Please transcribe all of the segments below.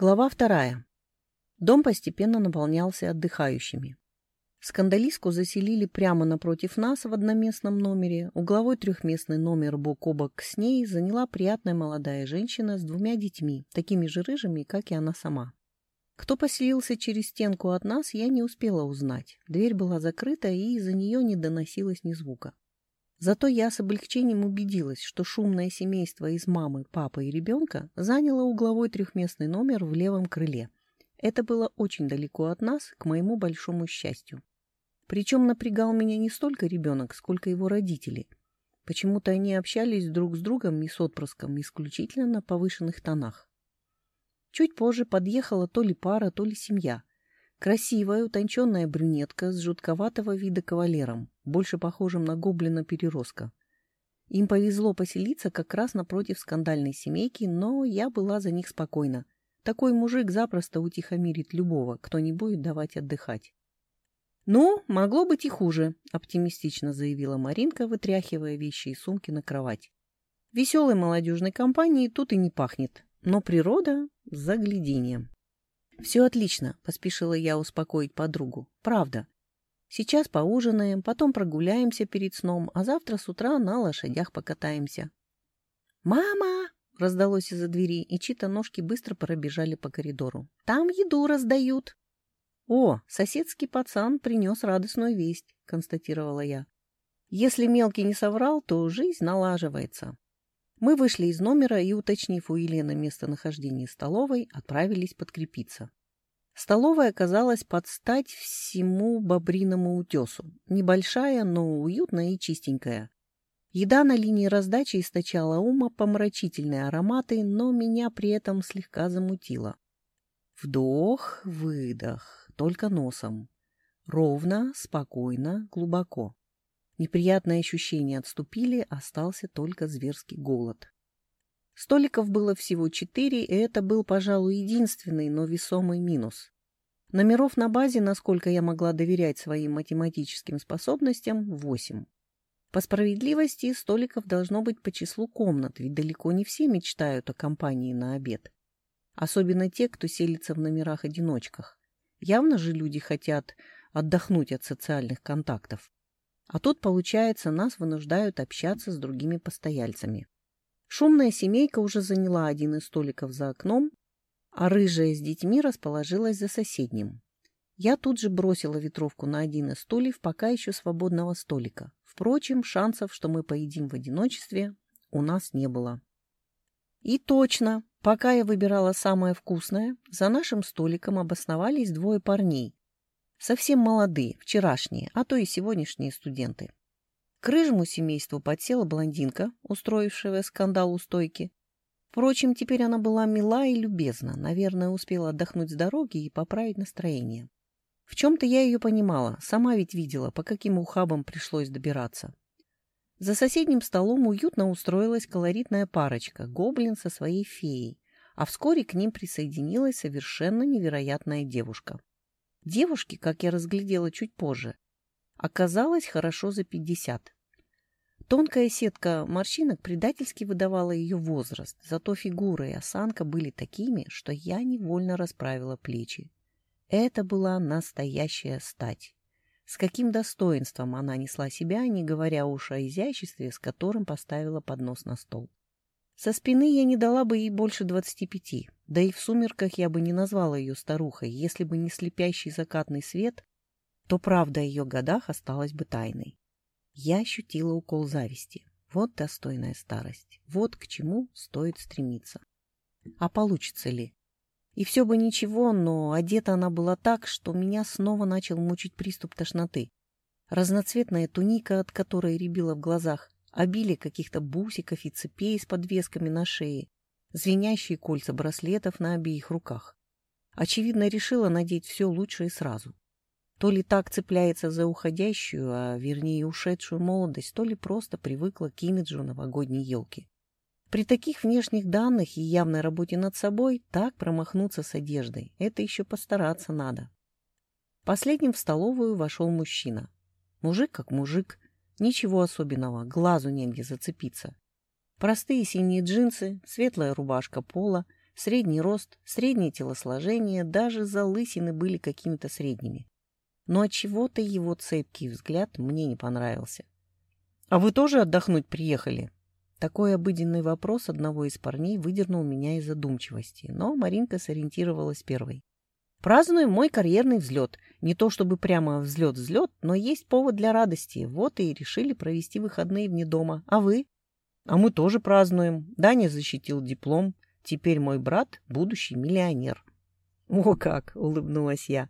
Глава вторая. Дом постепенно наполнялся отдыхающими. Скандалистку заселили прямо напротив нас в одноместном номере. Угловой трехместный номер бок о бок с ней заняла приятная молодая женщина с двумя детьми, такими же рыжими, как и она сама. Кто поселился через стенку от нас, я не успела узнать. Дверь была закрыта, и из-за нее не доносилось ни звука. Зато я с облегчением убедилась, что шумное семейство из мамы, папы и ребенка заняло угловой трехместный номер в левом крыле. Это было очень далеко от нас, к моему большому счастью. Причем напрягал меня не столько ребенок, сколько его родители. Почему-то они общались друг с другом и с отпрыском исключительно на повышенных тонах. Чуть позже подъехала то ли пара, то ли семья. Красивая, утонченная брюнетка с жутковатого вида кавалером, больше похожим на гоблина-переростка. Им повезло поселиться как раз напротив скандальной семейки, но я была за них спокойна. Такой мужик запросто утихомирит любого, кто не будет давать отдыхать. «Ну, могло быть и хуже», — оптимистично заявила Маринка, вытряхивая вещи и сумки на кровать. «Веселой молодежной компании тут и не пахнет, но природа — загляденье». «Все отлично», — поспешила я успокоить подругу. «Правда. Сейчас поужинаем, потом прогуляемся перед сном, а завтра с утра на лошадях покатаемся». «Мама!» — раздалось из-за двери, и чьи-то ножки быстро пробежали по коридору. «Там еду раздают». «О, соседский пацан принес радостную весть», — констатировала я. «Если мелкий не соврал, то жизнь налаживается». Мы вышли из номера и, уточнив у Елены местонахождение столовой, отправились подкрепиться. Столовая оказалась под стать всему бобриному утесу. Небольшая, но уютная и чистенькая. Еда на линии раздачи источала ума помрачительные ароматы, но меня при этом слегка замутило. Вдох, выдох, только носом. Ровно, спокойно, глубоко. Неприятные ощущения отступили, остался только зверский голод. Столиков было всего четыре, и это был, пожалуй, единственный, но весомый минус. Номеров на базе, насколько я могла доверять своим математическим способностям, восемь. По справедливости, столиков должно быть по числу комнат, ведь далеко не все мечтают о компании на обед. Особенно те, кто селится в номерах-одиночках. Явно же люди хотят отдохнуть от социальных контактов. А тут, получается, нас вынуждают общаться с другими постояльцами. Шумная семейка уже заняла один из столиков за окном, а рыжая с детьми расположилась за соседним. Я тут же бросила ветровку на один из стульев пока еще свободного столика. Впрочем, шансов, что мы поедим в одиночестве, у нас не было. И точно, пока я выбирала самое вкусное, за нашим столиком обосновались двое парней, Совсем молодые, вчерашние, а то и сегодняшние студенты. К рыжему семейству подсела блондинка, устроившая скандал у стойки. Впрочем, теперь она была мила и любезна, наверное, успела отдохнуть с дороги и поправить настроение. В чем-то я ее понимала, сама ведь видела, по каким ухабам пришлось добираться. За соседним столом уютно устроилась колоритная парочка, гоблин со своей феей, а вскоре к ним присоединилась совершенно невероятная девушка. Девушке, как я разглядела чуть позже, оказалось хорошо за пятьдесят. Тонкая сетка морщинок предательски выдавала ее возраст, зато фигура и осанка были такими, что я невольно расправила плечи. Это была настоящая стать. С каким достоинством она несла себя, не говоря уж о изяществе, с которым поставила поднос на стол. Со спины я не дала бы ей больше двадцати пяти, да и в сумерках я бы не назвала ее старухой. Если бы не слепящий закатный свет, то правда о ее годах осталась бы тайной. Я ощутила укол зависти. Вот достойная старость. Вот к чему стоит стремиться. А получится ли? И все бы ничего, но одета она была так, что меня снова начал мучить приступ тошноты. Разноцветная туника, от которой рябила в глазах, обилие каких-то бусиков и цепей с подвесками на шее, звенящие кольца браслетов на обеих руках. Очевидно, решила надеть все лучшее сразу. То ли так цепляется за уходящую, а вернее ушедшую молодость, то ли просто привыкла к имиджу новогодней елки. При таких внешних данных и явной работе над собой так промахнуться с одеждой. Это еще постараться надо. Последним в столовую вошел мужчина. Мужик как мужик, Ничего особенного, глазу негде зацепиться. Простые синие джинсы, светлая рубашка пола, Средний рост, среднее телосложение, даже залысины были какими-то средними. Но чего то его цепкий взгляд мне не понравился. «А вы тоже отдохнуть приехали?» Такой обыденный вопрос одного из парней выдернул меня из задумчивости, но Маринка сориентировалась первой. «Празднуем мой карьерный взлет. Не то чтобы прямо взлет-взлет, но есть повод для радости. Вот и решили провести выходные вне дома. А вы?» «А мы тоже празднуем. Даня защитил диплом. Теперь мой брат — будущий миллионер. О как! — улыбнулась я.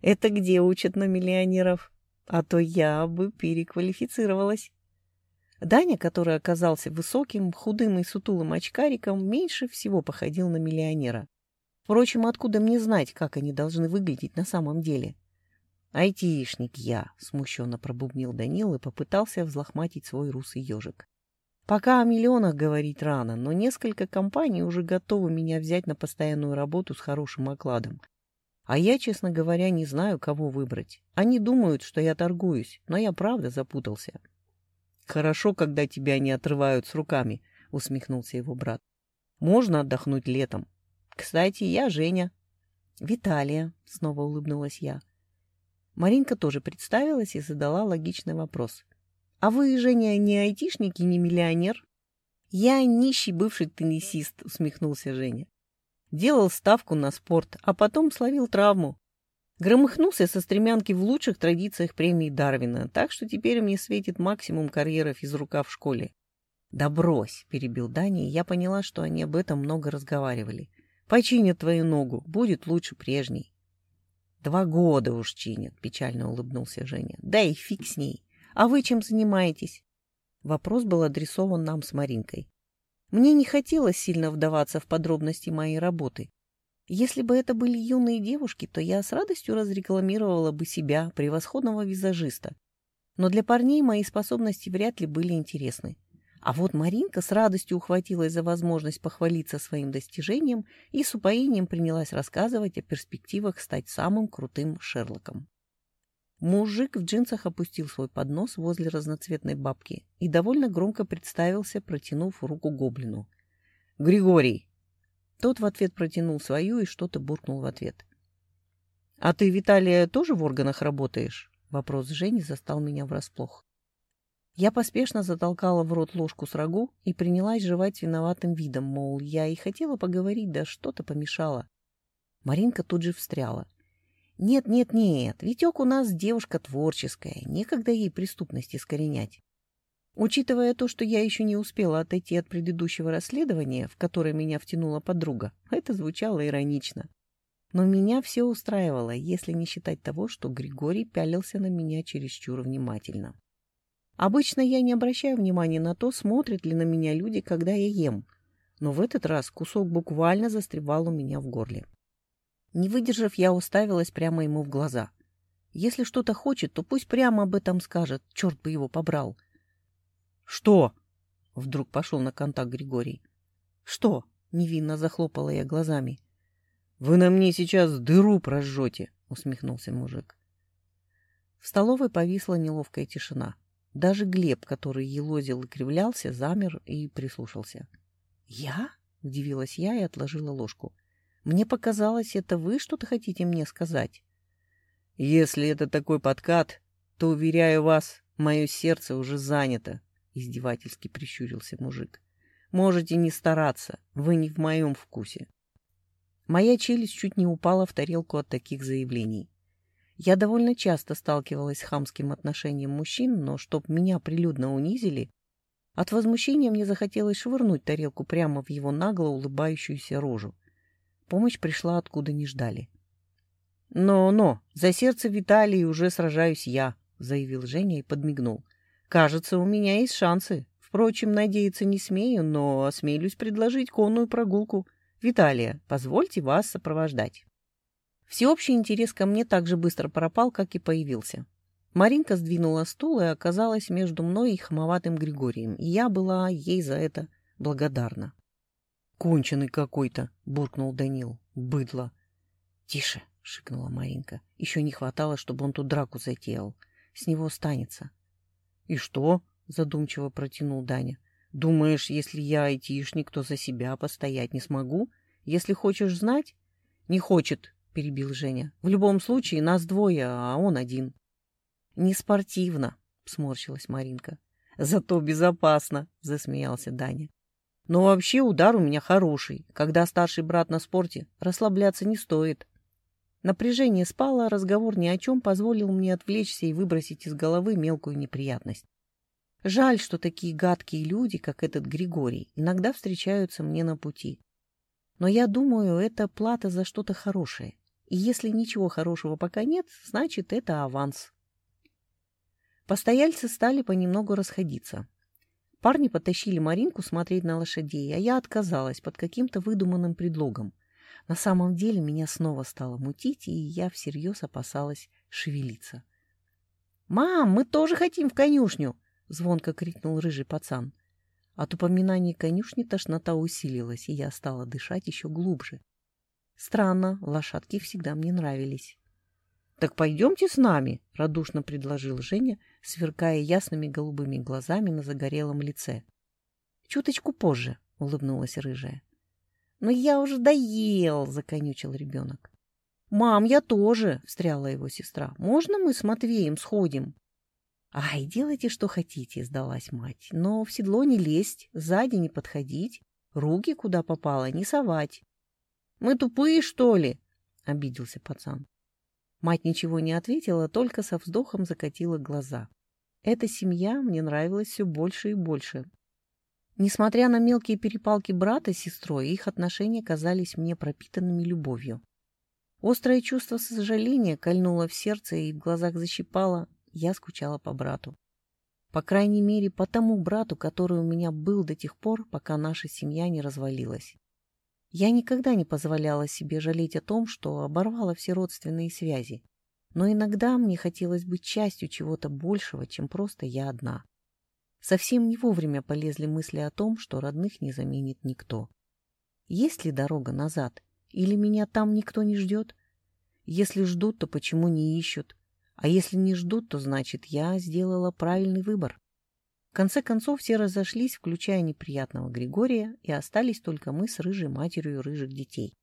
Это где учат на миллионеров? А то я бы переквалифицировалась. Даня, который оказался высоким, худым и сутулым очкариком, меньше всего походил на миллионера. Впрочем, откуда мне знать, как они должны выглядеть на самом деле? «Айтишник я», — смущенно пробубнил Данил и попытался взлохматить свой русый ежик. Пока о миллионах говорить рано, но несколько компаний уже готовы меня взять на постоянную работу с хорошим окладом. А я, честно говоря, не знаю, кого выбрать. Они думают, что я торгуюсь, но я правда запутался. «Хорошо, когда тебя не отрывают с руками», — усмехнулся его брат. «Можно отдохнуть летом. Кстати, я Женя». «Виталия», — снова улыбнулась я. Маринка тоже представилась и задала логичный вопрос. А вы, Женя, не айтишник и не миллионер? Я нищий бывший теннисист, усмехнулся Женя. Делал ставку на спорт, а потом словил травму. Громыхнулся со стремянки в лучших традициях премии Дарвина, так что теперь мне светит максимум карьеры физрука в школе. «Да брось!» — перебил Дани, и я поняла, что они об этом много разговаривали. «Починят твою ногу, будет лучше прежней». «Два года уж чинят», — печально улыбнулся Женя. «Да и фиг с ней. «А вы чем занимаетесь?» Вопрос был адресован нам с Маринкой. Мне не хотелось сильно вдаваться в подробности моей работы. Если бы это были юные девушки, то я с радостью разрекламировала бы себя, превосходного визажиста. Но для парней мои способности вряд ли были интересны. А вот Маринка с радостью ухватилась за возможность похвалиться своим достижением и с упоением принялась рассказывать о перспективах стать самым крутым Шерлоком. Мужик в джинсах опустил свой поднос возле разноцветной бабки и довольно громко представился, протянув руку гоблину. «Григорий!» Тот в ответ протянул свою и что-то буркнул в ответ. «А ты, Виталия, тоже в органах работаешь?» Вопрос Жени застал меня врасплох. Я поспешно затолкала в рот ложку с рагу и принялась жевать виноватым видом, мол, я и хотела поговорить, да что-то помешало. Маринка тут же встряла. Нет, нет, нет, Витек у нас девушка творческая, некогда ей преступность искоренять. Учитывая то, что я еще не успела отойти от предыдущего расследования, в которое меня втянула подруга, это звучало иронично. Но меня все устраивало, если не считать того, что Григорий пялился на меня чересчур внимательно. Обычно я не обращаю внимания на то, смотрят ли на меня люди, когда я ем, но в этот раз кусок буквально застревал у меня в горле. Не выдержав, я уставилась прямо ему в глаза. Если что-то хочет, то пусть прямо об этом скажет, черт бы его побрал. — Что? — вдруг пошел на контакт Григорий. — Что? — невинно захлопала я глазами. — Вы на мне сейчас дыру прожжете, — усмехнулся мужик. В столовой повисла неловкая тишина. Даже Глеб, который елозил и кривлялся, замер и прислушался. — Я? — удивилась я и отложила ложку. — мне показалось, это вы что-то хотите мне сказать. Если это такой подкат, то, уверяю вас, мое сердце уже занято, — издевательски прищурился мужик. Можете не стараться, вы не в моем вкусе. Моя челюсть чуть не упала в тарелку от таких заявлений. Я довольно часто сталкивалась с хамским отношением мужчин, но чтоб меня прилюдно унизили, от возмущения мне захотелось швырнуть тарелку прямо в его нагло улыбающуюся рожу. Помощь пришла откуда не ждали. «Но-но, за сердце Виталии уже сражаюсь я», — заявил Женя и подмигнул. «Кажется, у меня есть шансы. Впрочем, надеяться не смею, но осмелюсь предложить конную прогулку. Виталия, позвольте вас сопровождать». Всеобщий интерес ко мне так же быстро пропал, как и появился. Маринка сдвинула стул и оказалась между мной и хамоватым Григорием, и я была ей за это благодарна. Конченый какой-то, буркнул Данил. Быдло. Тише, шикнула Маринка. Еще не хватало, чтобы он тут драку затеял. С него останется. И что? задумчиво протянул Даня. Думаешь, если я айтишник, то за себя постоять не смогу? Если хочешь знать... Не хочет, перебил Женя. В любом случае, нас двое, а он один. Не спортивно, сморщилась Маринка. Зато безопасно, засмеялся Даня. Но вообще удар у меня хороший. Когда старший брат на спорте, расслабляться не стоит. Напряжение спало, разговор ни о чем позволил мне отвлечься и выбросить из головы мелкую неприятность. Жаль, что такие гадкие люди, как этот Григорий, иногда встречаются мне на пути. Но я думаю, это плата за что-то хорошее. И если ничего хорошего пока нет, значит, это аванс. Постояльцы стали понемногу расходиться. Парни потащили Маринку смотреть на лошадей, а я отказалась под каким-то выдуманным предлогом. На самом деле меня снова стало мутить, и я всерьез опасалась шевелиться. «Мам, мы тоже хотим в конюшню!» — звонко крикнул рыжий пацан. От упоминания конюшни тошнота усилилась, и я стала дышать еще глубже. Странно, лошадки всегда мне нравились. — Так пойдемте с нами, — радушно предложил Женя, сверкая ясными голубыми глазами на загорелом лице. — Чуточку позже, — улыбнулась рыжая. — Но я уже доел, — законючил ребенок. — Мам, я тоже, — встряла его сестра. — Можно мы с Матвеем сходим? «Ай, делайте, что хотите», — сдалась мать. «Но в седло не лезть, сзади не подходить, руки куда попало не совать». «Мы тупые, что ли?» — обиделся пацан. Мать ничего не ответила, только со вздохом закатила глаза. Эта семья мне нравилась все больше и больше. Несмотря на мелкие перепалки брата с сестрой, их отношения казались мне пропитанными любовью. Острое чувство сожаления кольнуло в сердце и в глазах защипало, я скучала по брату. По крайней мере, по тому брату, который у меня был до тех пор, пока наша семья не развалилась. Я никогда не позволяла себе жалеть о том, что оборвала все родственные связи. Но иногда мне хотелось быть частью чего-то большего, чем просто я одна. Совсем не вовремя полезли мысли о том, что родных не заменит никто. Есть ли дорога назад? Или меня там никто не ждет? Если ждут, то почему не ищут? А если не ждут, то значит, я сделала правильный выбор. Конце концов, все разошлись, включая неприятного Григория, и остались только мы с рыжей матерью рыжих детей.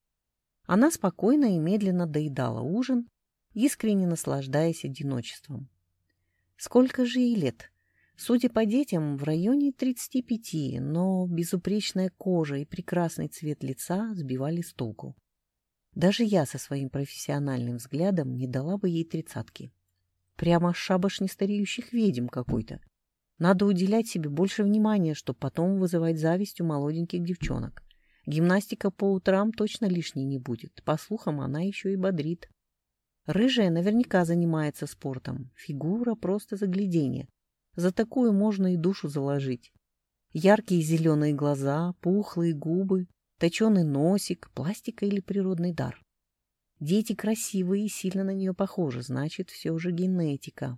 Она спокойно и медленно доедала ужин, искренне наслаждаясь одиночеством. Сколько же ей лет? Судя по детям, в районе 35, но безупречная кожа и прекрасный цвет лица сбивали с толку. Даже я со своим профессиональным взглядом не дала бы ей тридцатки. Прямо шабаш нестареющих ведьм какой-то. Надо уделять себе больше внимания, чтобы потом вызывать зависть у молоденьких девчонок. Гимнастика по утрам точно лишней не будет. По слухам, она еще и бодрит. Рыжая наверняка занимается спортом. Фигура просто загляденье. За такую можно и душу заложить. Яркие зеленые глаза, пухлые губы, точеный носик, пластика или природный дар. Дети красивые и сильно на нее похожи, значит, все же генетика.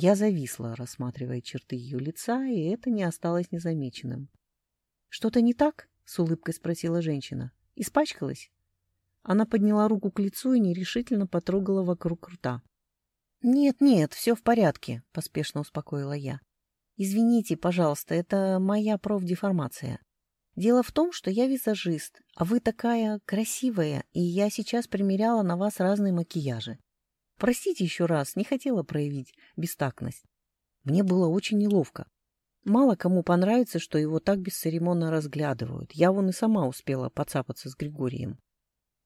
Я зависла, рассматривая черты ее лица, и это не осталось незамеченным. — Что-то не так? — с улыбкой спросила женщина. — Испачкалась? Она подняла руку к лицу и нерешительно потрогала вокруг рта. «Нет, нет, все в порядке», — поспешно успокоила я. «Извините, пожалуйста, это моя профдеформация. Дело в том, что я визажист, а вы такая красивая, и я сейчас примеряла на вас разные макияжи. Простите еще раз, не хотела проявить бестактность. Мне было очень неловко. Мало кому понравится, что его так бесцеремонно разглядывают. Я вон и сама успела поцапаться с Григорием.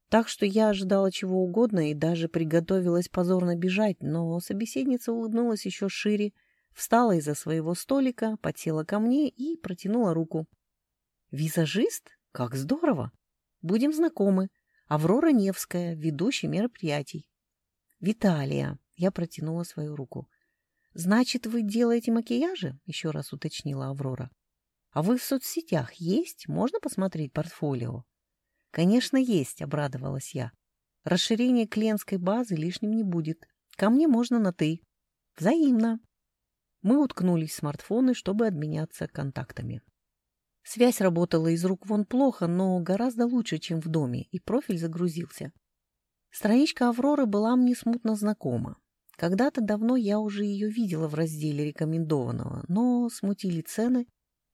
Так что я ожидала чего угодно и даже приготовилась позорно бежать, но собеседница улыбнулась еще шире, встала из-за своего столика, подсела ко мне и протянула руку. Визажист? Как здорово! Будем знакомы. Аврора Невская, ведущий мероприятий. Виталия. Я протянула свою руку. Значит, вы делаете макияжи? Еще раз уточнила Аврора. А вы в соцсетях есть? Можно посмотреть портфолио? Конечно, есть, обрадовалась я. Расширение клиентской базы лишним не будет. Ко мне можно на «ты». Взаимно. Мы уткнулись в смартфоны, чтобы обменяться контактами. Связь работала из рук вон плохо, но гораздо лучше, чем в доме, и профиль загрузился. Страничка Авроры была мне смутно знакома. Когда-то давно я уже ее видела в разделе рекомендованного, но смутили цены,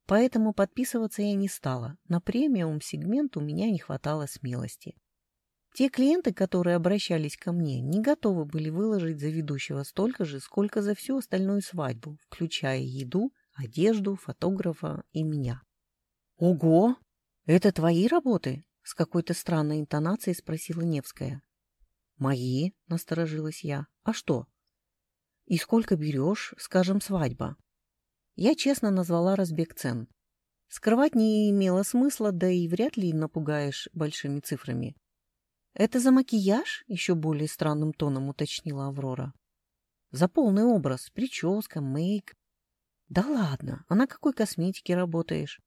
Поэтому подписываться я не стала. На премиум-сегмент у меня не хватало смелости. Те клиенты, которые обращались ко мне, не готовы были выложить за ведущего столько же, сколько за всю остальную свадьбу, включая еду, одежду, фотографа и меня. «Ого! Это твои работы?» — с какой-то странной интонацией спросила Невская. «Мои?» — насторожилась я. «А что?» «И сколько берешь, скажем, свадьба?» Я честно назвала разбег цен. Скрывать не имело смысла, да и вряд ли напугаешь большими цифрами. «Это за макияж?» — еще более странным тоном уточнила Аврора. «За полный образ, прическа, мейк». «Да ладно, а на какой косметике работаешь?»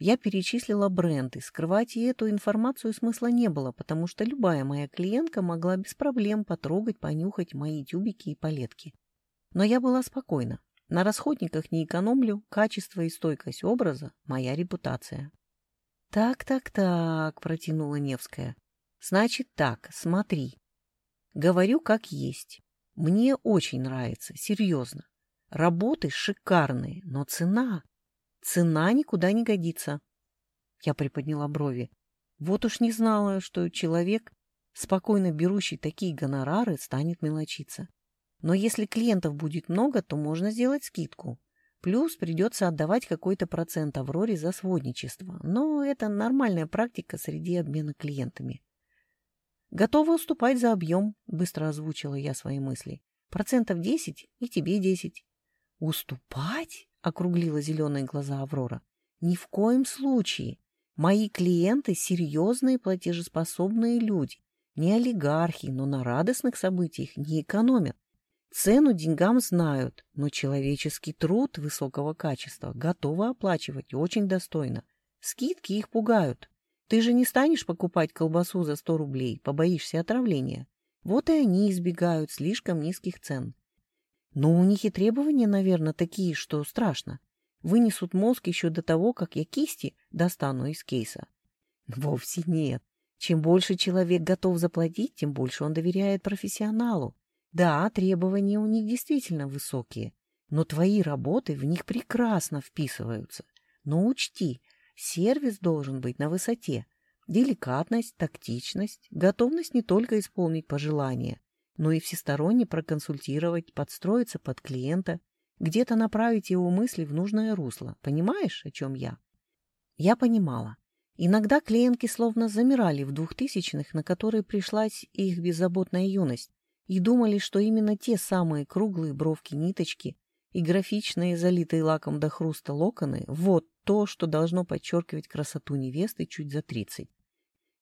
Я перечислила бренды. Скрывать и эту информацию смысла не было, потому что любая моя клиентка могла без проблем потрогать, понюхать мои тюбики и палетки. Но я была спокойна. На расходниках не экономлю, качество и стойкость образа — моя репутация. «Так, так, так», — протянула Невская. «Значит так, смотри. Говорю как есть. Мне очень нравится, серьезно. Работы шикарные, но цена... Цена никуда не годится. Я приподняла брови. Вот уж не знала, что человек, спокойно берущий такие гонорары, станет мелочиться. Но если клиентов будет много, то можно сделать скидку. Плюс придется отдавать какой-то процент Авроре за сводничество. Но это нормальная практика среди обмена клиентами. «Готова уступать за объем», — быстро озвучила я свои мысли. «Процентов десять и тебе десять». «Уступать?» — округлила зеленые глаза Аврора. «Ни в коем случае. Мои клиенты — серьезные платежеспособные люди. Не олигархи, но на радостных событиях не экономят. Цену деньгам знают, но человеческий труд высокого качества готовы оплачивать очень достойно. Скидки их пугают. Ты же не станешь покупать колбасу за 100 рублей, побоишься отравления. Вот и они избегают слишком низких цен. Но у них и требования, наверное, такие, что страшно. Вынесут мозг еще до того, как я кисти достану из кейса. Вовсе нет. Чем больше человек готов заплатить, тем больше он доверяет профессионалу. Да, требования у них действительно высокие, но твои работы в них прекрасно вписываются. Но учти, сервис должен быть на высоте. Деликатность, тактичность, готовность не только исполнить пожелания, но и всесторонне проконсультировать, подстроиться под клиента, где-то направить его мысли в нужное русло. Понимаешь, о чем я? Я понимала. Иногда клиентки словно замирали в двухтысячных, на которые пришлась их беззаботная юность, и думали, что именно те самые круглые бровки-ниточки и графичные, залитые лаком до хруста локоны — вот то, что должно подчеркивать красоту невесты чуть за тридцать.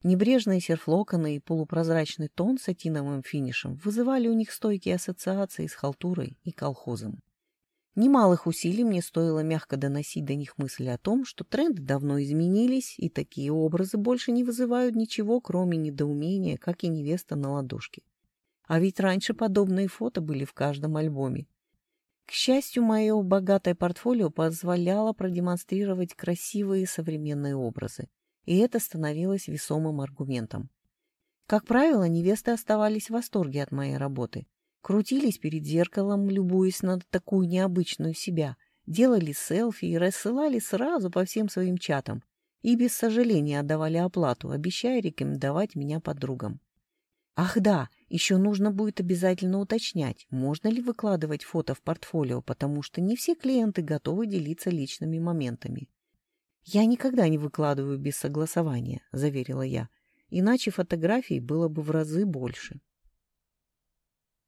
Небрежные серфлоконы и полупрозрачный тон с сатиновым финишем вызывали у них стойкие ассоциации с халтурой и колхозом. Немалых усилий мне стоило мягко доносить до них мысли о том, что тренды давно изменились, и такие образы больше не вызывают ничего, кроме недоумения, как и невеста на ладошке. А ведь раньше подобные фото были в каждом альбоме. К счастью, мое богатое портфолио позволяло продемонстрировать красивые современные образы и это становилось весомым аргументом. Как правило, невесты оставались в восторге от моей работы. Крутились перед зеркалом, любуясь на такую необычную себя, делали селфи и рассылали сразу по всем своим чатам и без сожаления отдавали оплату, обещая рекомендовать меня подругам. Ах да, еще нужно будет обязательно уточнять, можно ли выкладывать фото в портфолио, потому что не все клиенты готовы делиться личными моментами. «Я никогда не выкладываю без согласования», — заверила я. «Иначе фотографий было бы в разы больше».